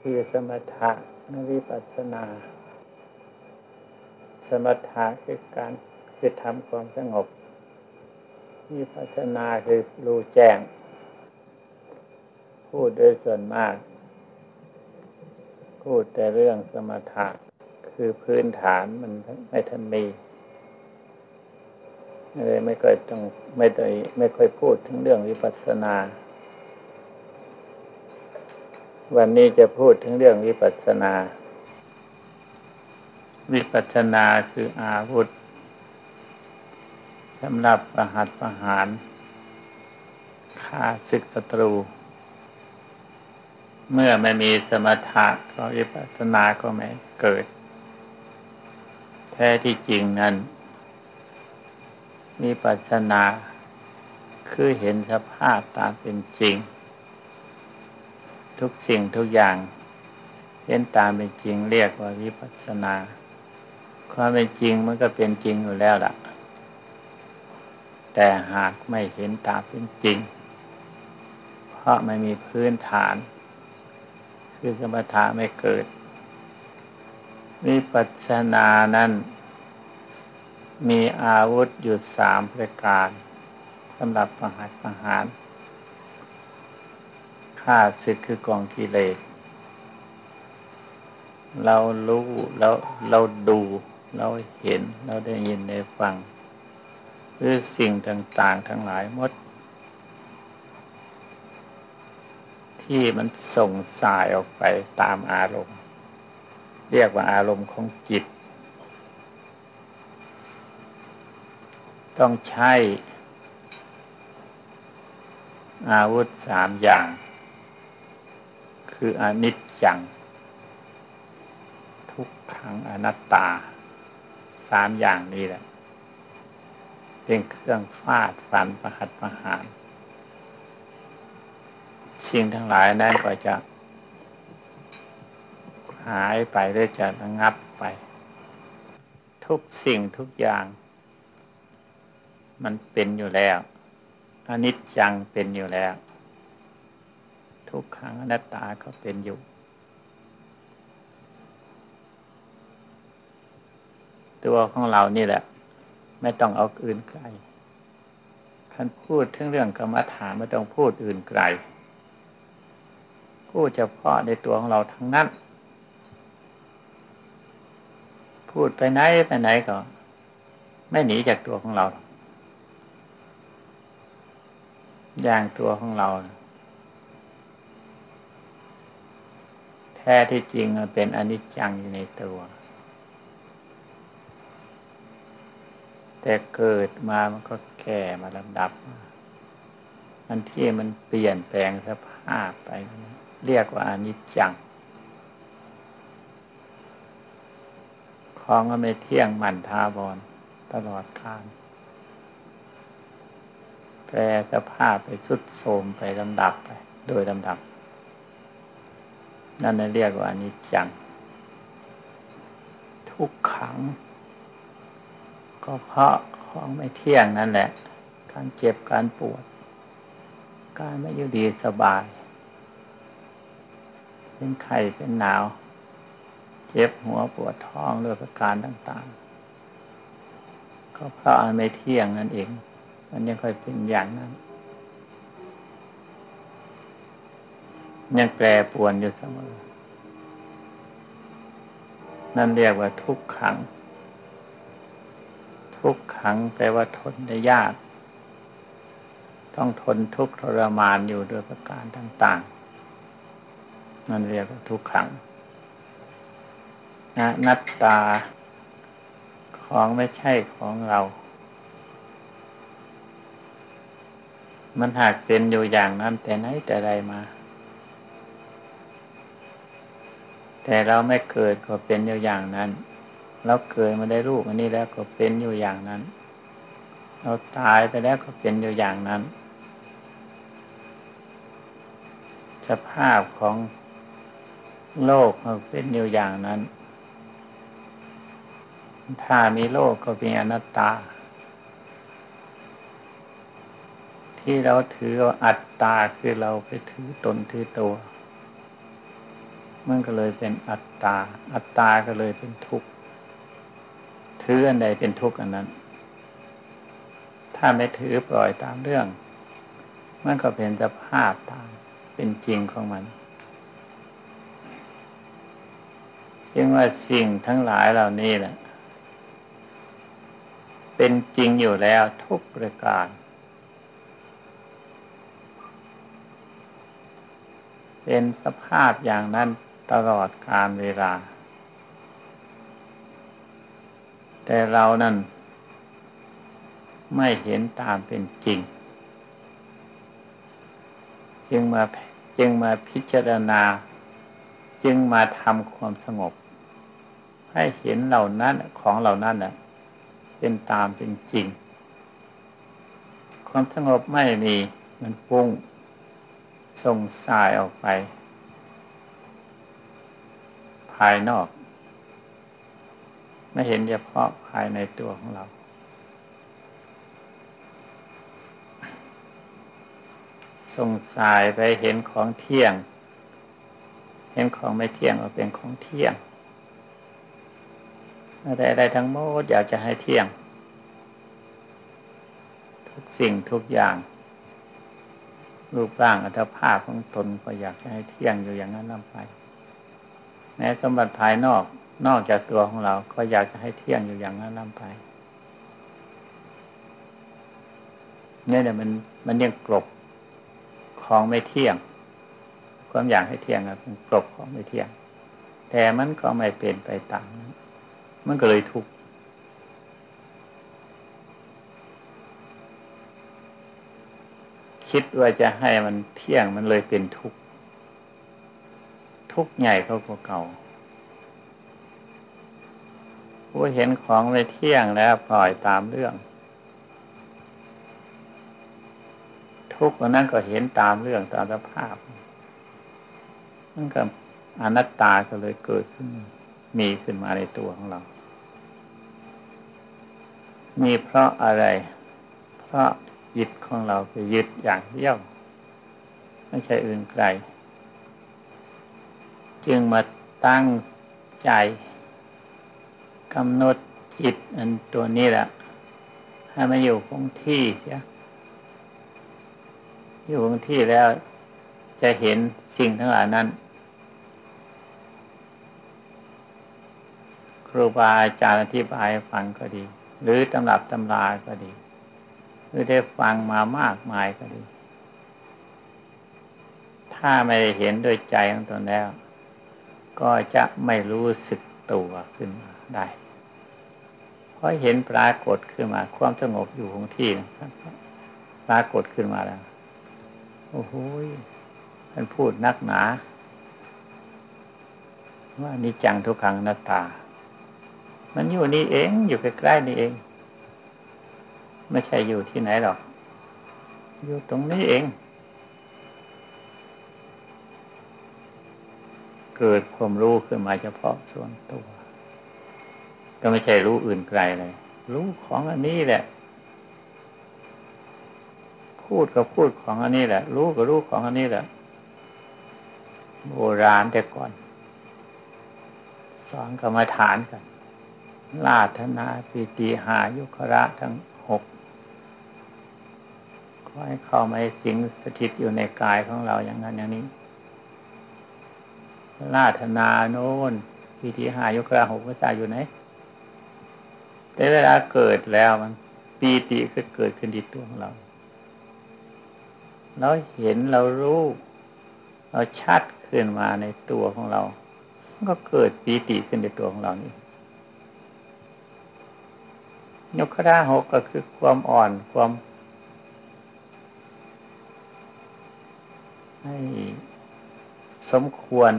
คือสมถะนวิปัสสนา สมถะคือการคือทำความสงบวิปัสสนาคือรู้แจ้ง พูดโดยส่วนมาก พูดแต่เรื่องสมถะคือพื้นฐานมันไม่ทันมีเลยไม่ค่อยต้องไม่ได้ไม่ค่อยพูดถึงเรื่องวิปัสสนา วันนี้จะพูดถึงเรื่องวิปัสสนา วิปัสสนาคืออาวุธสำหรับประหัตประหารฆ่าศึกศัตรู เมื่อไม่มีสมถะก็วิปัสสนาก็ไม่เกิด แท้ที่จริงนั้นมีปัสนาคือเห็นสภาพตามเป็นจริง ทุกสิ่งทุกอย่างเห็นตามเป็นจริงเรียกว่าวิปัสนา ความเป็นจริงมันก็เป็นจริงอยู่แล้วล่ะ แต่หากไม่เห็นตามเป็นจริง เพราะไม่มีพื้นฐาน คือสมถะไม่เกิด วิปัสสนานั้นมีอาวุธอยู่สามประการสำหรับประหารประหารฆ่า ศึกคือกองกิเลสเรารู้แล้วเราดูเราเห็นเราได้ยินได้ฟัง หรือสิ่งต่าง ๆ ทั้งหลายหมด ที่มันส่งสายออกไปตามอารมณ์ เรียกว่าอารมณ์ของจิต ต้องใช้อาวุธสามอย่าง คืออนิจจัง ทุกขังอนัตตา สามอย่างนี้แหละ เป็นเครื่องฟาดฟันประหัตประหาร สิ่งทั้งหลายนั้นก็จะ หายไปหรือจะระงับไป ทุกสิ่งทุกอย่าง มันเป็นอยู่แล้วอนิจจังเป็นอยู่แล้ว ทุกขังอนัตตาก็เป็นอยู่ ตัวของเรานี่แหละ ไม่ต้องเอาอื่นไกลท่านพูดถึงเรื่องกรรมฐานไม่ต้องพูดอื่นไกลพูดเฉพาะในตัวของเราทั้งนั้น พูดไปไหนไปไหนก็ ไม่หนีจากตัวของเรา อย่างตัวของเรา แท้ที่จริงมันเป็นอนิจจังอยู่ในตัว แต่เกิดมามันก็แก่มาลำดับ มันที่มันเปลี่ยนแปลงสภาพไป เรียกว่าอนิจจัง ของก็ไม่เที่ยงมันทาบอนตลอดกาลแปรสภาพไปสุดโทมไปลำดับไป โดยลำดับ นั่นเรียกว่าอนิจจัง ทุกขัง ก็เพราะของไม่เที่ยงนั่นแหละ การเจ็บการปวด การไม่อยู่ดีสบาย เป็นไข้เป็นหนาว เจ็บหัวปวดท้องด้วยประการต่าง ๆ ก็เพราะอันไม่เที่ยงนั่นเอง มันยังค่อยเป็นอย่างนั้น ยังแปรปวนอยู่เสมอ นั่นเรียกว่าทุกขัง ทุกขังแปลว่าทนได้ยาก ต้องทนทุกทรมานอยู่ด้วยประการต่าง ๆ นั่นเรียกว่าทุกขังนัตตาของไม่ใช่ของเรา มันหากเป็นอยู่อย่างนั้นแต่ไหนแต่ใดมา แต่เราไม่เกิดก็เป็นอยู่อย่างนั้นเราเกิดมาได้รูปอันนี้แล้วก็เป็นอยู่อย่างนั้น เราตายไปแล้วก็เป็นอยู่อย่างนั้น สภาพของโลกมันเป็นอยู่อย่างนั้น ถ้ามีโลกก็เป็นอนัตตา ที่เราถืออัตตาคือเราไปถือตนถือตัว มันก็เลยเป็นอัตตา อัตตาก็เลยเป็นทุกข์ถืออันใดเป็นทุกข์อันนั้น ถ้าไม่ถือปล่อยตามเรื่อง มันก็เป็นสภาพตามเป็นจริงของมันจึงว่าสิ่งทั้งหลายเหล่านี้แหละเป็นจริงอยู่แล้วทุกประการ เป็นสภาพอย่างนั้น ตลอดกาลเวลา แต่เรานั้นไม่เห็นตามเป็นจริง จึงมาจึงมาพิจารณา จึงมาทำความสงบ ให้เห็นเหล่านั้นของเหล่านั้นน่ะเป็นตามเป็นจริง ความสงบไม่มีมันฟุ้งส่งสายออกไปายนอก ไม่เห็นเฉพาะภายในตัวของเรา ส่งสายไปเห็นของเที่ยง เห็นของไม่เที่ยงว่าเป็นของเที่ยง อะไรอะไรทั้งหมดอยากจะให้เที่ยง ทุกสิ่งทุกอย่างรูปร่างอัตภาพของตนก็อยากจะให้เที่ยงอยู่อย่างนั้นนั่นไป แม้สมบัติภายนอกนอกจากตัวของเรา ก็อยากจะให้เที่ยงอยู่อย่างนั้นนั่นไปเนี่ยเนี่ยมันมันยังกลบของไม่เที่ยง ความอยากให้เที่ยงเป็นกลบของไม่เที่ยง แต่มันก็ไม่เป็นไปตามนั้นมันก็เลยทุกข์คิดว่าจะให้มันเที่ยงมันเลยเป็นทุกข์ ทุกข์ใหญ่เขากว่าเก่า ผู้เห็นของไม่เที่ยงแล้วปล่อยตามเรื่อง ทุกข์นั้นก็เห็นตามเรื่องตามสภาพนั่นก็อนัตตาก็เลยเกิดขึ้น มีขึ้นมาในตัวของเรา มีเพราะอะไร เพราะยึดของเราไปยึดอย่างเดียว ไม่ใช่อื่นไกล จึงมาตั้งใจกำหนดจิตอันตัวนี้แหละให้มาอยู่คงที่เสียอยู่บางที่แล้วจะเห็นสิ่งทั้งหลายนั้น ครูบาอาจารย์อธิบายฟังก็ดี หรือตำรับตำราก็ดี หรือได้ฟังมามากมายก็ดี ถ้าไม่เห็นด้วยใจของตนแล้ว ก็จะไม่รู้สึกตัวขึ้นมาได้เพราะเห็นปรากฏขึ้นมา ความสงบอยู่ของที่ปรากฏขึ้นมาแล้ว โอ้โหท่านพูดนักหนา ว่านิจังทุกขังนัตตา มันอยู่นี่เองอยู่ใกล้ๆนี่เอง ไม่ใช่อยู่ที่ไหนหรอก อยู่ตรงนี้เอง เกิดความรู้ขึ้นมาเฉพาะส่วนตัว ก็ไม่ใช่รู้อื่นไกลเลย รู้ของอันนี้แหละ พูดก็พูดของอันนี้แหละ รู้ก็รู้ของอันนี้แหละ โบราณแต่ก่อน สอนกรรมฐานกันลาธนาปีติหายุคระทั้งหกขอให้เข้ามาสิงสถิตอยู่ในกายของเราอย่างนั้นอย่างนี้ ลาธนาโน้นปีติหายุคระหกภาษาอยู่ไหน แต่เวลาเกิดแล้วมันปีติก็เกิดขึ้นที่ตัวของเรา เราเห็นเรารู้เราชัดขึ้นมาในตัวของเรา ก็เกิดปีติขึ้นในตัวของเรานี่ยกขราหกก็คือความอ่อนความให้สมควร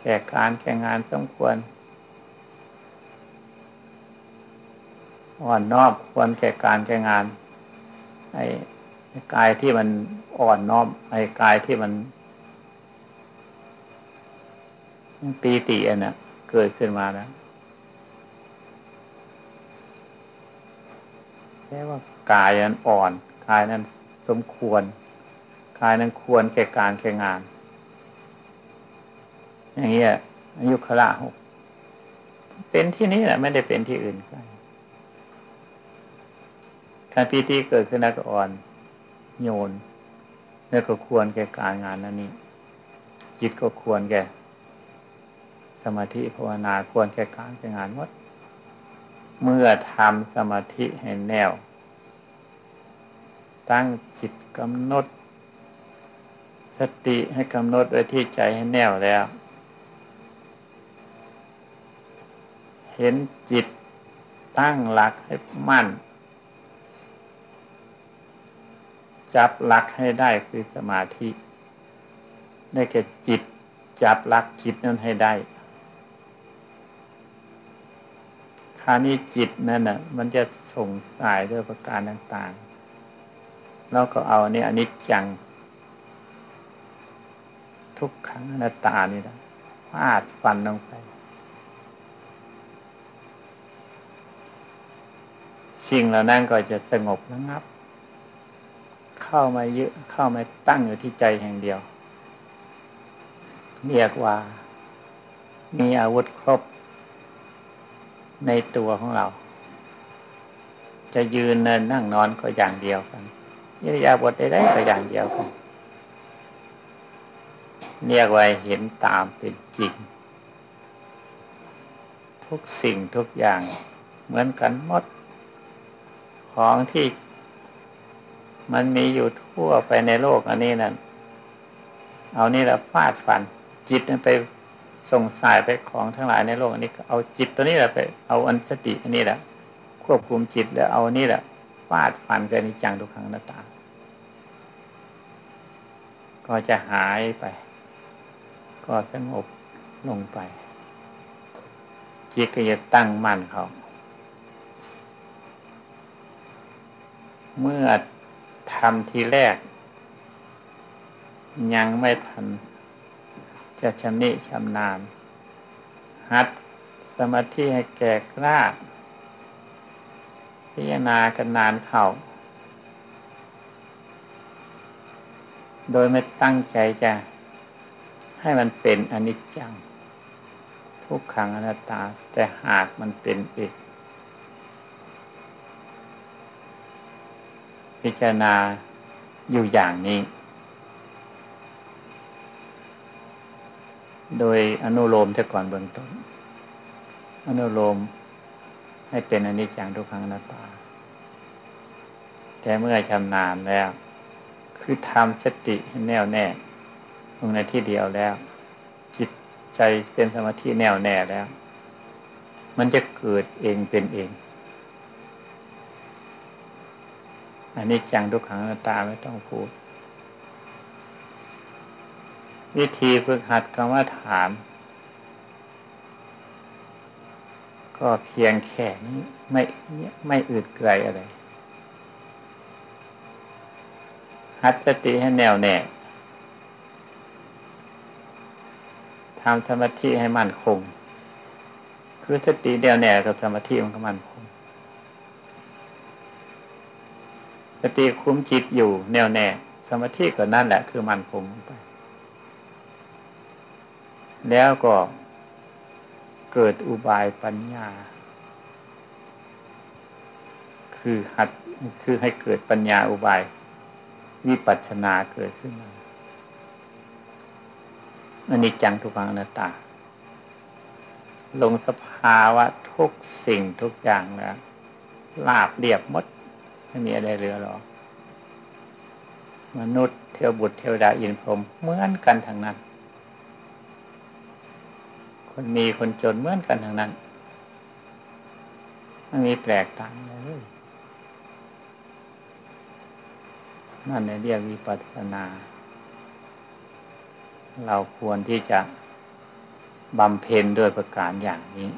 แก่การแก่งานสมควรอ่อนนอบควรแก่การแก่งานให้กายที่มันอ่อนนอมไอ้กายที่มันปีติอันน่ะ เกิดขึ้นมาแล้วแค่ว่ากายนั้นอ่อนกายนั้นสมควรกายนั้นควรแก่การแก่งาน อย่างเงี้ยอายุขละหกเป็นที่นี้แหละไม่ได้เป็นที่อื่นไกลการปีติเกิดขึ้นแล้วก็อ่อน โยน แล้วก็ควรแก่การงานนั้นนี้จิตก็ควรแก่สมาธิภาวนาควรแก่การแก่งานวัดเมื่อทำสมาธิให้แน่วตั้งจิตกำหนด สติให้กำหนดไว้ที่ใจให้แน่วแล้ว เห็นจิตตั้งหลักให้มั่น จับหลักให้ได้คือสมาธิได้แก่จิตจับหลักจิตนั้นให้ได้ครานี้จิตนั่นน่ะ มันจะส่งสายด้วยประการต่างๆ แล้วก็เอาเนี่ยอันนี้จัง ทุกครั้งอนัตตานี่นะฟาดฟันลงไป สิ่งเหล่านั้นก็จะสงบระงับ เข้ามาเยอะเข้ามาตั้งอยู่ที่ใจแห่งเดียว เรียกว่ามีอาวุธครบในตัวของเรา จะยืนเนินนั่งนอนก็อย่างเดียวกันยิริยาบทใดๆก็อย่างเดียวกันเรียกว่าเห็นตามเป็นจริง ทุกสิ่งทุกอย่างเหมือนกันหมด ของที่มันมีอยู่ทั่วไปในโลกอันนี้นั่น เอานี่แหละฟาดฟัน จิตไปส่งสายไปของทั้งหลายในโลกอันนี้ เอาจิตตัวนี้แหละไป เอาอันสติอันนี้แหละ ควบคุมจิตแล้วเอานี่แหละฟาดฟันกันนิจังทุกครั้งหน้าตา ก็จะหายไป ก็สงบลงไปจิตก็จะตั้งมั่นเขา เมื่อทำทีแรก ยังไม่ทัน จะชำนิชำนาญ หัดสมาธิให้แก่กล้า พิจารณากันนานเข่าโดยไม่ตั้งใจจะ ให้มันเป็นอนิจจัง ทุกขังอนัตตา แต่หากมันเป็นเอก พิจารณาอยู่อย่างนี้ โดยอนุโลมแต่ก่อนเบื้องต้น อนุโลมให้เป็นอนิจจังทุกขังอนัตตา แต่เมื่อชำนาญแล้ว คือทำสติให้แน่วแน่ลงในที่เดียวแล้ว จิตใจเป็นสมาธิแน่วแน่แล้ว มันจะเกิดเองเป็นเอง อันนี้จังทุกขังอนัตตาไม่ต้องพูด วิธีฝึกหัดกรรมฐานก็เพียงแค่นี้ไม่ไม่อืดไกลอะไร หัดสติให้แน่วแน่ทำสมาธิให้มั่นคง คือสติแน่วแน่กับสมาธิมันก็มั่นคง ติคุ้มจิตอยู่แน่วแน่ สมาธิก็นั่นแหละ คือมันคงไป แล้วก็เกิดอุบายปัญญา คือหัดคือให้เกิดปัญญาอุบาย วิปัสนาเกิดขึ้นมาอันนี้จังทุกขังอนัตตา ลงสภาวะทุกสิ่งทุกอย่างแล้วลาบเรียบมด ไม่มีอะไรเหลือหรอก มนุษย์เทวบุตรเทวดาอินพรหมเหมือนกันทางนั้น คนมีคนจนเหมือนกันทั้งนั้นไม่มีแปลกต่างเลยนั่นเรียกวิปัสสนา เราควรที่จะบำเพ็ญด้วยประการอย่างนี้